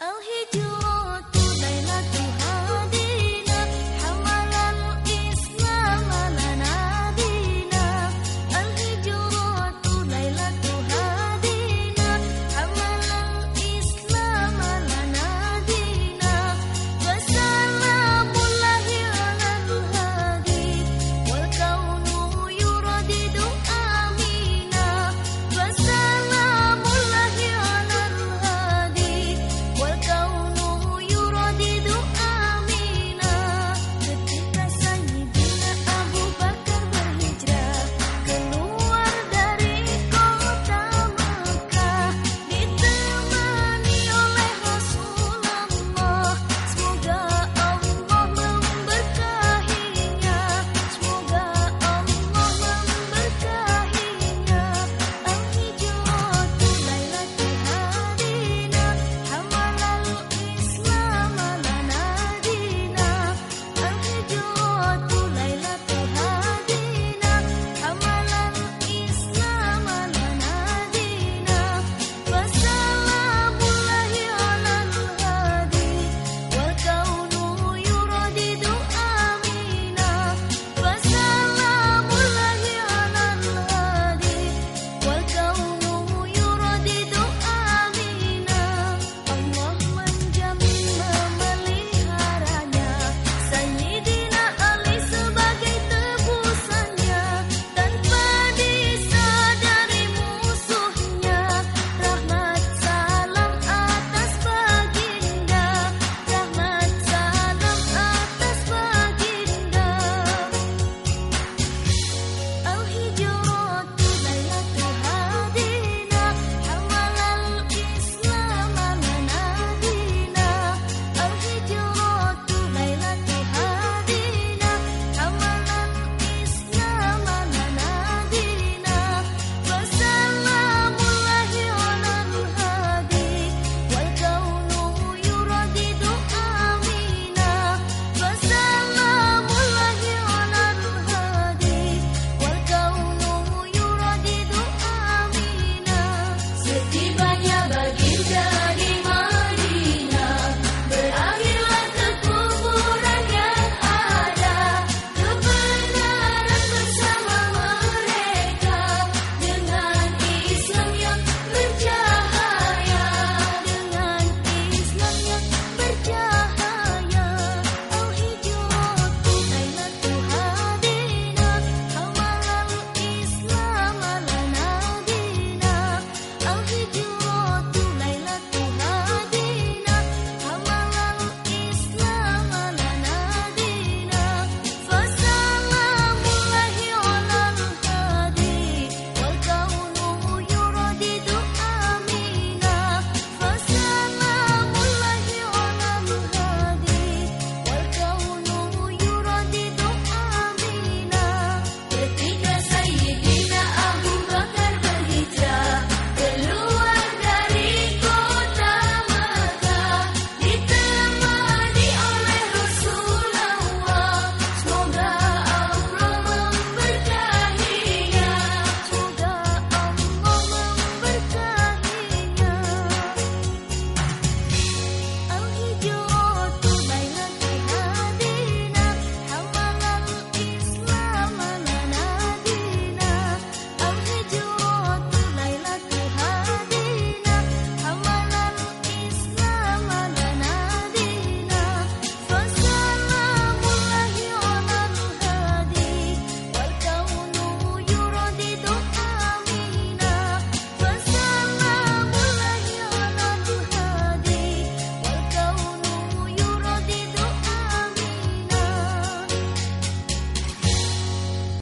Oh, he do.